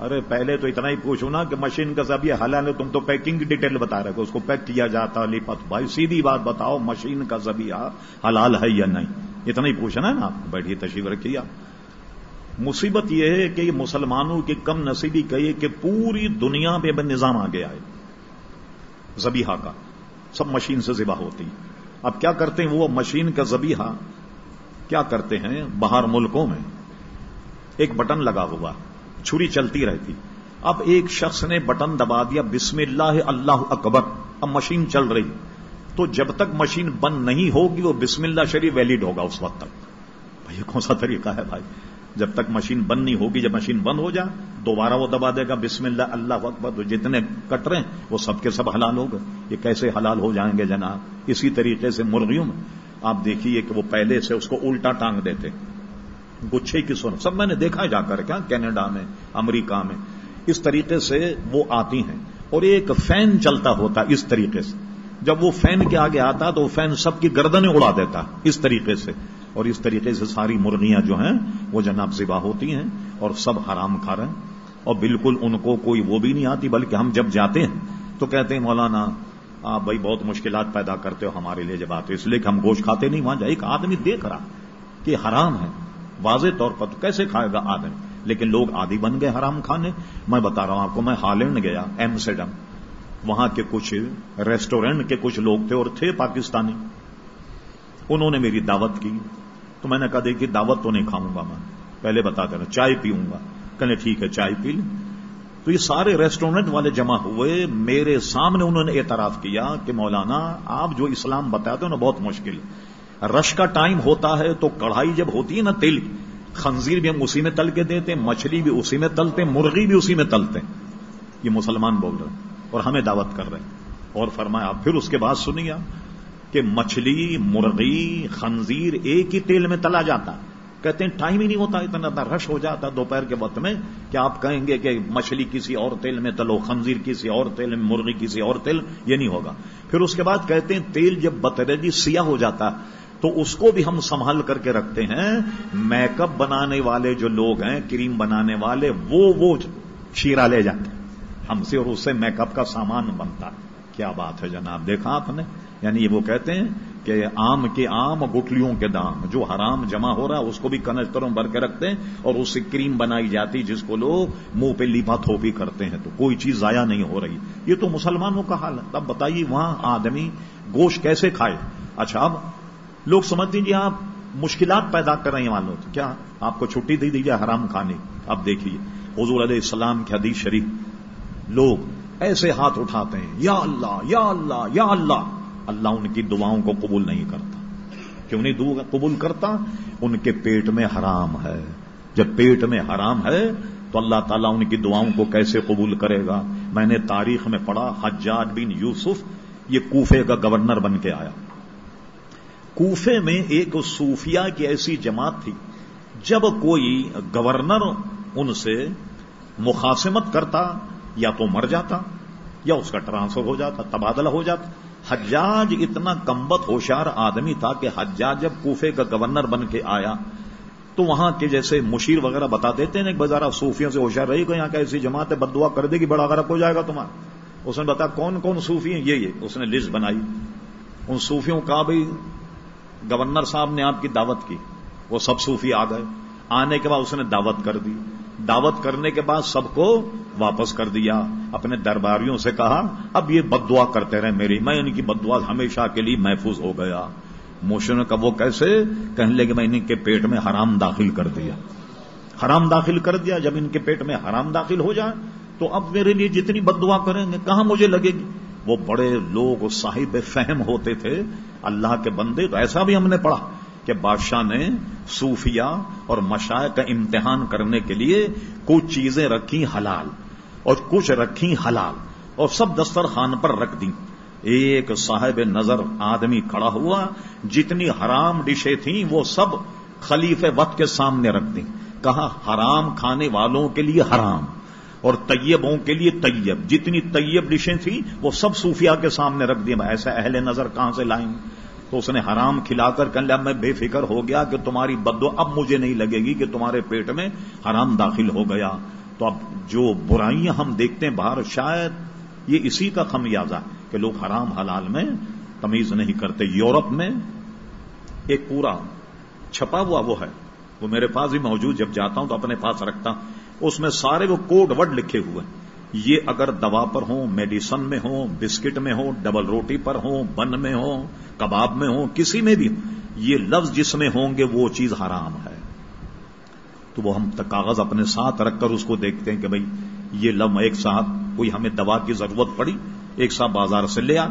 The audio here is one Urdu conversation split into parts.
ارے پہلے تو اتنا ہی پوچھو نا کہ مشین کا سب یہ حلال ہے، تم تو پیکنگ ڈیٹیل بتا رہے ہو، اس کو پیک کیا جاتا لپت بھائی، سیدھی بات بتاؤ مشین کا زبیہ حلال ہے یا نہیں؟ اتنا ہی پوچھنا ہے نا آپ، بیٹھیے تشریف رکھیے مصیبت یہ ہے کہ یہ مسلمانوں کی کم نصیبی کہیے کہ پوری دنیا پہ اب نظام آ گیا ہے زبیحہ کا۔ سب مشین سے ذبح ہوتی۔ اب کیا کرتے ہیں وہ مشین کا زبیحہ کیا کرتے ہیں؟ باہر ملکوں میں۔ ایک بٹن لگا ہوا۔ چھری چلتی رہتی۔ اب ایک شخص نے بٹن دبا دیا، بسم اللہ اللہ اکبر، اب مشین چل رہی۔ تو جب تک مشین بند نہیں ہوگی، وہ بسم اللہ شریف ویلڈ ہوگا اس وقت تک۔ بھائی کون سا طریقہ ہے بھائی؟ جب تک مشین بند نہیں ہوگی، جب مشین بند ہو جائے دوبارہ وہ دبا دے گا، بسم اللہ اللہ اکبر۔ تو جتنے کٹ رہے ہیں، وہ سب کے سب حلال ہو گئے۔ یہ کیسے حلال ہو جائیں گے جناب؟ اسی طریقے سے مرغیوں میں۔ آپ دیکھیے کہ وہ پہلے سے اس کو الٹا ٹانگ دیتے۔ گچھے کی سن۔ سب میں نے دیکھا جا کر کیا ہاں، کینیڈا میں، امریکہ میں۔ اس طریقے سے وہ آتی ہیں۔ اور ایک فین چلتا ہوتا اس طریقے سے۔ جب وہ فین کے آگے آتا تو وہ فین سب کی گردنیں اڑا دیتا اس طریقے سے۔ اور اس طریقے سے ساری مرغیاں جو ہیں، وہ جناب ذبح ہوتی ہیں اور سب حرام کھا رہے ہیں۔ اور بالکل ان کو کوئی وہ بھی نہیں آتی، بلکہ ہم جب جاتے ہیں تو کہتے ہیں، مولانا، آپ بھائی بہت مشکلات پیدا کرتے ہو ہمارے لیے جب آتے اس لیے کہ ہم گوشت کھاتے نہیں، وہاں جائے ایک آدمی دیکھ رہا کہ حرام ہے۔ واضح طور پر تو کیسے کھائے گا آدمی لیکن لوگ آدھی بن گئے حرام کھانے۔ میں بتا رہا ہوں آپ کو، میں ہالینڈ گیا ایمسٹرڈم وہاں کے کچھ ریسٹورینٹ کے کچھ لوگ تھے اور تھے پاکستانی۔ انہوں نے میری دعوت کی۔ تو میں نے کہا، دیکھیے، دعوت تو نہیں کھاؤں گا میں۔ پہلے بتا دینا چائے پیوں گا۔ کہنے ٹھیک ہے، چائے پی لیں۔ تو یہ سارے ریسٹورینٹ والے جمع ہوئے۔ میرے سامنے انہوں نے اعتراف کیا کہ مولانا، آپ جو اسلام بتاتے ہو نا، بہت مشکل۔ رش کا ٹائم ہوتا ہے تو کڑھائی جب ہوتی ہے نا تیل، خنزیر بھی ہم اسی میں تل کے دیتے، مچھلی بھی اسی میں تلتے، مرغی بھی اسی میں تلتے۔ یہ مسلمان بول رہے ہیں اور ہمیں دعوت کر رہے ہیں۔ اور فرمایا پھر اس کے بعد سنیے کہ مچھلی، مرغی، خنزیر ایک ہی تیل میں تلا جاتا۔ کہتے ہیں، ٹائم ہی نہیں ہوتا، اتنا رش ہو جاتا دوپہر کے وقت میں کہ آپ کہیں گے کہ مچھلی کسی اور تیل میں تلو، خنزیر کسی اور تیل میں، مرغی کسی اور تیل، یہ نہیں ہوگا۔ پھر اس کے بعد کہتے ہیں، تیل جب بترجی سیاہ ہو جاتا۔ تو اس کو بھی ہم سنبھال کر کے رکھتے ہیں، میک اپ بنانے والے جو لوگ ہیں، کریم بنانے والے، وہ وہ شیرا لے جاتے ہیں۔ ہم سے اور اس سے میک اپ کا سامان بنتا۔ کیا بات ہے جناب؟ دیکھا آپ نے؟ یعنی یہ وہ کہتے ہیں کہ آم کے آم گٹلیوں کے دام، جو حرام جمع ہو رہا اس کو بھی کنجتروں بھر کے رکھتے ہیں اور اس سے کریم بنائی جاتی جس کو لوگ منہ پہ لیپا تھوپی کرتے ہیں۔ تو کوئی چیز ضائع نہیں ہو رہی۔ یہ تو مسلمانوں کا حال ہے۔ تب بتائیے وہاں آدمی گوشت کیسے کھائے؟ اچھا اب لوگ سمجھ دیجیے آپ مشکلات پیدا کر رہے ہیں مان لو تو کیا؟ آپ کو چھٹی دے دیجیے حرام کھانے۔ اب دیکھیے حضور علیہ السلام کی حدیث شریف۔ لوگ ایسے ہاتھ اٹھاتے ہیں، یا اللہ یا اللہ یا اللہ۔ اللہ ان کی دعاؤں کو قبول نہیں کرتا۔ کیوں نہیں دعا قبول کرتا؟ ان کے پیٹ میں حرام ہے۔ جب پیٹ میں حرام ہے، تو اللہ تعالیٰ ان کی دعاؤں کو کیسے قبول کرے گا؟ میں نے تاریخ میں پڑھا، حجاج بن یوسف، یہ کوفے کا گورنر بن کے آیا۔ کوفے میں ایک صوفیہ کی ایسی جماعت تھی، جب کوئی گورنر ان سے مخاسمت کرتا، یا تو مر جاتا، یا اس کا ٹرانسفر ہو جاتا، تبادلہ ہو جاتا۔ حجاج اتنا کمبت ہوشیار آدمی تھا کہ حجاج جب کوفے کا گورنر بن کے آیا، تو وہاں کے جیسے مشیر وغیرہ بتا دیتے ہیں ایک بازار صوفیوں سے ہوشیار، رہی کہ یہاں کا ایسی جماعت بد دعا کر دے گی، بڑا غرب ہو جائے گا تمہارا۔ اس نے بتا کون کون صوفی ہیں؟ یہ یہ۔ اس نے لسٹ بنائی۔ ان صوفیوں کا بھی گورنر صاحب نے آپ کی دعوت کی۔ وہ سب صوفی آ گئے۔ آنے کے بعد اس نے دعوت کر دی۔ دعوت کرنے کے بعد سب کو واپس کر دیا۔ اپنے درباریوں سے کہا، اب یہ بد دعا کرتے رہے میری میں ان کی بد دعا ہمیشہ کے لیے محفوظ ہو گیا۔ موشن کا وہ کیسے؟ کہنے لگے، میں ان کے پیٹ میں حرام داخل کر دیا۔ حرام داخل کر دیا۔ جب ان کے پیٹ میں حرام داخل ہو جائے، تو اب میرے لیے جتنی بد دعا کریں گے، کہاں مجھے لگے گی؟ وہ بڑے لوگ صاحب فہم ہوتے تھے اللہ کے بندے، تو ایسا بھی ہم نے پڑھا کہ بادشاہ نے صوفیہ اور مشاع کا امتحان کرنے کے لیے کچھ چیزیں رکھی حلال اور کچھ رکھی حلال اور سب دسترخوان پر رکھ دی ایک صاحب نظر آدمی کھڑا ہوا، جتنی حرام ڈشیں تھیں وہ سب خلیف وقت کے سامنے رکھ دی کہا، حرام کھانے والوں کے لیے حرام۔ اور طیبوں کے لیے طیب۔ جتنی طیب ڈشیں تھیں، وہ سب صوفیہ کے سامنے رکھ دی۔ ایسا اہل نظر کہاں سے لائیں؟ تو اس نے حرام کھلا کر کہنے لیا میں بے فکر ہو گیا کہ تمہاری بدو اب مجھے نہیں لگے گی کہ تمہارے پیٹ میں حرام داخل ہو گیا۔ تو اب جو برائیاں ہم دیکھتے ہیں باہر، شاید یہ اسی کا خمیازہ کہ لوگ حرام حلال میں تمیز نہیں کرتے۔ یورپ میں ایک پورا چھپا ہوا وہ ہے۔ وہ میرے پاس ہی موجود، جب جاتا ہوں تو اپنے پاس رکھتا ہوں۔ اس میں سارے وہ کوڈ ورڈ لکھے ہوئے یہ اگر دوا پر ہوں، میڈیسن میں ہوں، بسکٹ میں ہوں، ڈبل روٹی پر ہوں، بن میں ہوں، کباب میں ہوں، کسی میں بھی یہ لفظ جس میں ہوں گے وہ چیز حرام ہے۔ تو وہ ہم کاغذ اپنے ساتھ رکھ کر اس کو دیکھتے ہیں کہ بھائی، یہ لم ایک ساتھ کوئی ہمیں دوا کی ضرورت پڑی، ایک ساتھ بازار سے لے آ۔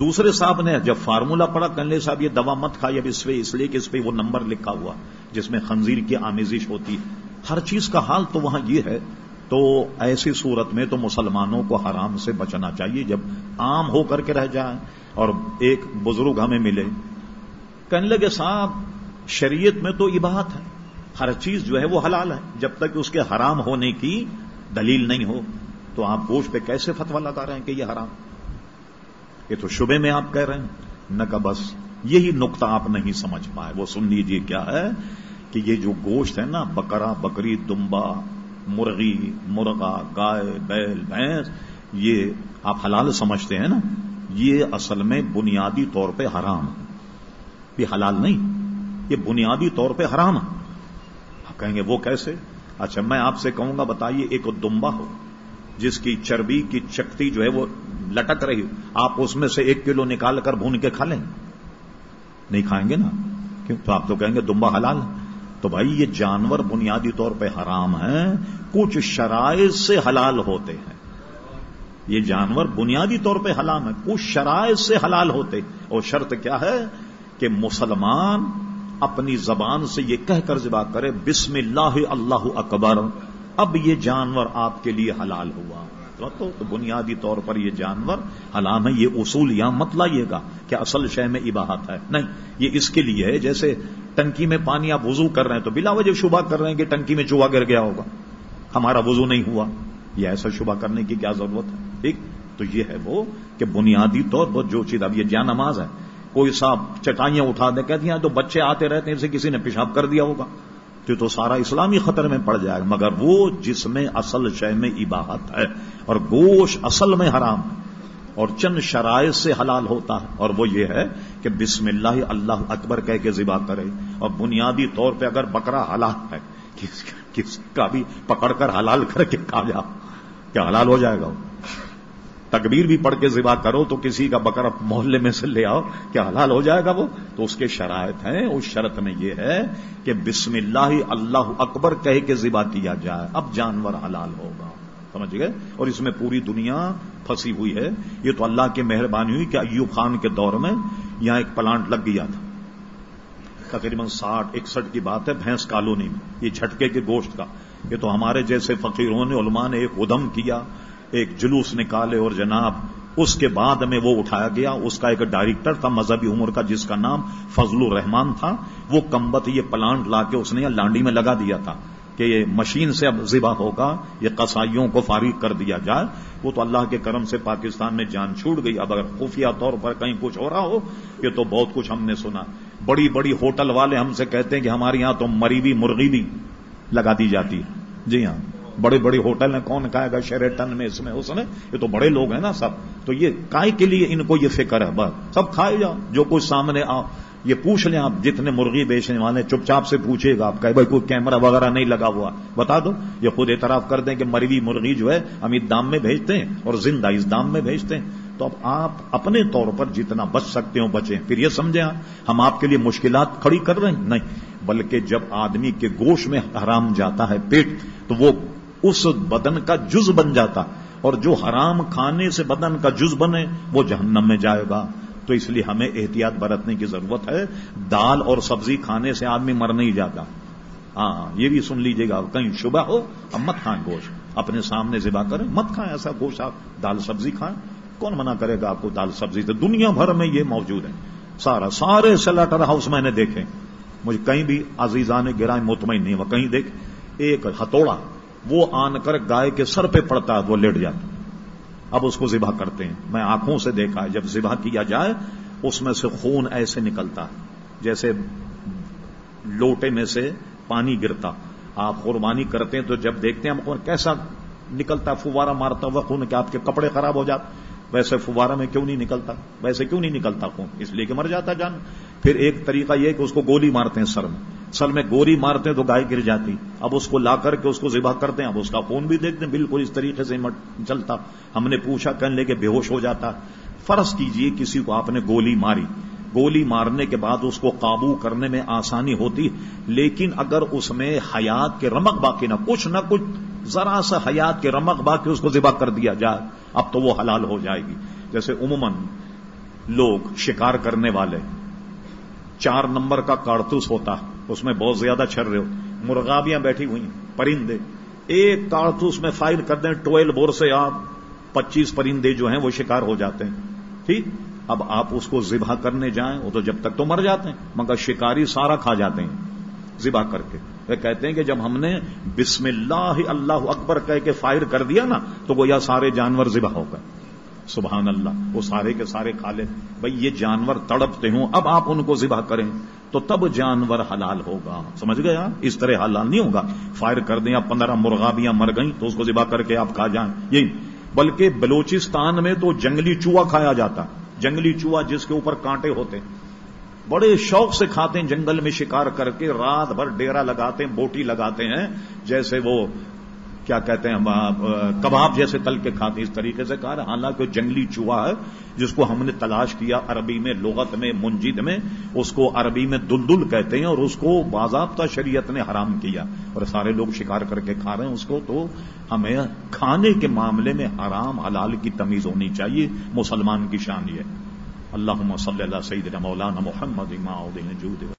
دوسرے صاحب نے جب فارمولا پڑا کہنے صاحب، یہ دوا مت کھائی اب اس پہ، اس لیے کہ اس پہ وہ نمبر لکھا ہوا، جس میں خنزیر کی آمیزش ہوتی ہے۔ ہر چیز کا حال تو وہاں یہ ہے، تو ایسی صورت میں تو مسلمانوں کو حرام سے بچنا چاہیے جب عام ہو کر کے رہ جائیں اور ایک بزرگ ہمیں ملے۔ کہنے لگے، صاحب، شریعت میں تو عباہت ہے۔ ہر چیز جو ہے وہ حلال ہے۔ جب تک اس کے حرام ہونے کی دلیل نہیں ہو، تو آپ گوشت پہ کیسے فتوا لگا رہے ہیں کہ یہ حرام؟ یہ تو شبے میں آپ کہہ رہے ہیں۔ نہ کہ بس یہی نقطہ آپ نہیں سمجھ پائے۔ وہ سن لیجیے کیا ہے۔ کہ یہ جو گوشت ہے نا بکرا بکری، دمبا، مرغی، مرغا، گائے، بیل، بھینس، یہ آپ حلال سمجھتے ہیں نا، یہ اصل میں بنیادی طور پہ حرام یہ حلال نہیں، یہ بنیادی طور پہ حرام آپ کہیں گے، وہ کیسے؟ اچھا میں آپ سے کہوں گا، بتائیے، ایک دمبا ہو، جس کی چربی کی چکتی جو ہے وہ لٹک رہی ہو، آپ اس میں سے ایک کلو نکال کر بھون کے کھا لیں۔ نہیں کھائیں گے نا، کیوں؟ تو آپ تو کہیں گے، دمبا حلال ہے۔ تو بھائی یہ جانور بنیادی طور پہ حرام ہیں، کچھ شرائط سے حلال ہوتے ہیں۔ یہ جانور بنیادی طور پہ حلام ہے کچھ شرائط سے حلال ہوتے اور شرط کیا ہے؟ کہ مسلمان اپنی زبان سے یہ کہہ کر ذبح کرے، بسم اللہ اللہ اکبر، اب یہ جانور آپ کے لیے حلال ہوا۔ تو بنیادی طور پر یہ جانور حلام ہے یہ اصول یہاں مت لائیے گا کہ اصل شے میں عباہت ہے۔ نہیں، یہ اس کے لیے ہے، جیسے ٹنکی میں پانی آپ وضو کر رہے ہیں تو بلا وجہ شبہ کر رہے ہیں کہ ٹنکی میں چوہا گر گیا ہوگا۔ ہمارا وضو نہیں ہوا۔ یہ ایسا شبہ کرنے کی کیا ضرورت ہے؟ ٹھیک؟ تو یہ ہے وہ کہ بنیادی طور پر جو چیز، اب یہ جان نماز ہے، کوئی صاحب چٹائیاں اٹھا دے، کہتی ہیں تو بچے آتے رہتے ہیں، اسے کسی نے پیشاب کر دیا ہوگا۔ تو تو سارا اسلامی خطر میں پڑ جائے مگر وہ جس میں اصل شے میں عباہت ہے اور گوشت اصل میں حرام ہے اور چند شرائط سے حلال ہوتا ہے۔ اور وہ یہ ہے کہ بسم اللہ اللہ اکبر کہہ کے ذبح کرے۔ اور بنیادی طور پہ اگر بکرا حلال ہے، کس کا بھی پکڑ کر حلال کر کے کھا جا کیا حلال ہو جائے گا؟ تکبیر بھی پڑھ کے ذبح کرو تو کسی کا بکرا محلے میں سے لے آؤ، کیا حلال ہو جائے گا وہ؟ تو اس کے شرائط ہیں، اس شرط میں یہ ہے کہ بسم اللہ اللہ اکبر کہہ کے ذبح کیا جائے۔ اب جانور حلال ہوگا۔ سمجھ گئے؟ اور اس میں پوری دنیا پھنسی ہوئی ہے۔ یہ تو اللہ کی مہربانی ہوئی کہ ایوب خان کے دور میں یہاں ایک پلانٹ لگ گیا تھا۔ تقریباً ساٹھ، اکسٹھ کی بات ہے، بھینس کالونی میں۔ یہ جھٹکے کے گوشت کا۔ یہ تو ہمارے جیسے فقیروں نے علماء نے ایک ادم کیا۔ ایک جلوس نکالے اور جناب، اس کے بعد میں وہ اٹھایا گیا۔ اس کا ایک ڈائریکٹر تھا، مذہبی عمر کا، جس کا نام فضل الرحمان تھا۔ وہ کمبت، یہ پلانٹ لا کے اس نے لانڈی میں لگا دیا تھا کہ یہ مشین سے اب ذبح ہوگا، یہ قصائیوں کو فارغ کر دیا جائے۔ وہ تو اللہ کے کرم سے پاکستان میں جان چھوٹ گئی۔ اب اگر خفیہ طور پر کہیں کچھ ہو رہا ہو، یہ تو بہت کچھ ہم نے سنا۔ بڑی بڑی ہوٹل والے ہم سے کہتے ہیں کہ ہمارے یہاں تو مری بھی مرغی بھی لگا دی جاتی جی ہاں۔ بڑے بڑے ہوٹل ہیں، کون کھائے گا شیریٹن میں اس میں اس میں؟ یہ تو بڑے لوگ ہیں نا سب۔ تو یہ کائے کے لیے ان کو یہ فکر ہے بس۔ سب کھائے جاؤ، جو کچھ سامنے آ، یہ پوچھ لیں آپ جتنے مرغی بیچنے والے چپ چاپ سے پوچھے گا آپ کہ بھائی، کوئی کیمرہ وغیرہ نہیں لگا ہوا۔ بتا دو، یہ خود اعتراف کر دیں کہ مروی مرغی جو ہے، ہم اس دام میں بھیجتے ہیں اور زندہ اس دام میں بھیجتے ہیں۔ تو اب آپ اپنے طور پر جتنا بچ سکتے ہو بچیں۔ پھر یہ سمجھیں ہم آپ کے لیے مشکلات کھڑی کر رہے ہیں؟ نہیں، بلکہ جب آدمی کے گوشت میں حرام جاتا ہے پیٹ، تو وہ اس بدن کا جز بن جاتا اور جو حرام کھانے سے بدن کا جز بنے وہ جہنم میں جائے گا۔ تو اس لیے ہمیں احتیاط برتنے کی ضرورت ہے۔ دال اور سبزی کھانے سے آدمی مر نہیں جاتا۔ ہاں یہ بھی سن لیجیے گا۔ کہیں شبہ ہو اب مت کھائیں گوشت۔ اپنے سامنے ذبح کریں۔ مت کھائیں ایسا گوشت آپ دال سبزی کھائیں۔ کون منع کرے گا آپ کو دال سبزی؟ سے دنیا بھر میں یہ موجود ہے۔ سارا، سارے سلاٹر ہاؤس میں نے دیکھے۔ مجھے کہیں بھی عزیزان گرائے مطمئن نہیں ہوا۔ کہیں دیکھ، ایک ہتوڑا وہ آن کر گائے کے سر پہ پڑتا ہے، وہ لیٹ جاتا اب اس کو ذبح کرتے ہیں۔ میں آنکھوں سے دیکھا ہے، جب ذبح کیا جائے، اس میں سے خون ایسے نکلتا ہے، جیسے لوٹے میں سے پانی گرتا۔ آپ قربانی کرتے ہیں تو جب دیکھتے ہیں، ہم کیسا نکلتا فوارہ مارتا ہوا خون کہ آپ کے کپڑے خراب ہو جاتے ویسے فوارہ میں کیوں نہیں نکلتا؟ ویسے کیوں نہیں نکلتا خون؟ اس لیے کہ مر جاتا جان۔ پھر ایک طریقہ یہ کہ اس کو گولی مارتے ہیں سر میں۔ سر میں گولی مارتے تو گائے گر جاتی۔ اب اس کو لا کر کے اس کو ذبح کرتے ہیں، اب اس کا خون بھی دیکھتے ہیں، بالکل اس طریقے سے چلتا۔ ہم نے پوچھا، کہنے لے کے بے ہوش ہو جاتا۔ فرض کیجیے کسی کو آپ نے گولی ماری۔ گولی مارنے کے بعد اس کو قابو کرنے میں آسانی ہوتی، لیکن اگر اس میں حیات کے رمک باقی نہ، کچھ نہ کچھ ذرا سا حیات کے رمک باقی اس کو ذبح کر دیا جائے، اب تو وہ حلال ہو جائے گی۔ جیسے عموماً لوگ شکار کرنے والے، چار نمبر کا کارتوس ہوتا۔ اس میں بہت زیادہ چھر رہے ہو۔ مرغابیاں بیٹھی ہوئی پرندے۔ ایک کارتوس میں فائر کر دیں، ٹویل بور سے آپ پچیس پرندے جو ہیں وہ شکار ہو جاتے ہیں۔ ٹھیک؟ اب آپ اس کو ذبح کرنے جائیں، وہ تو جب تک تو مر جاتے ہیں، مگر شکاری سارا کھا جاتے ہیں ذبح کر کے۔ وہ کہتے ہیں کہ جب ہم نے بسم اللہ اللہ اکبر کہہ کے فائر کر دیا نا، تو وہ یا سارے جانور ذبح ہو گئے۔ سبحان اللہ، وہ سارے کے سارے کھا لے۔ بھائی یہ جانور تڑپتے ہوں، اب آپ ان کو ذبح کریں۔ تو تب جانور حلال ہوگا۔ سمجھ گئے آپ؟ اس طرح حلال نہیں ہوگا۔ فائر کر دیں، آپ پندرہ مرغابیاں مر گئیں، تو اس کو ذبح کر کے آپ کھا جائیں۔ یہی۔ بلکہ بلوچستان میں تو جنگلی چوہا کھایا جاتا۔ جنگلی چوہا جس کے اوپر کانٹے ہوتے۔ بڑے شوق سے کھاتے ہیں، جنگل میں شکار کر کے رات بھر ڈیرا لگاتے ہیں، بوٹی لگاتے ہیں، جیسے وہ کیا کہتے ہیں کباب جیسے تل کے کھاتے ہیں، اس طریقے سے کہا۔ حالانکہ جنگلی چوہا ہے، جس کو ہم نے تلاش کیا عربی میں، لغت میں، منجد میں، اس کو عربی میں دلدل کہتے ہیں اور اس کو باضابطہ شریعت نے حرام کیا۔ اور سارے لوگ شکار کر کے کھا رہے ہیں اس کو۔ تو ہمیں کھانے کے معاملے میں حرام، حلال کی تمیز ہونی چاہیے۔ مسلمان کی شان یہ اللہ صلی اللہ سعید مولانا محمد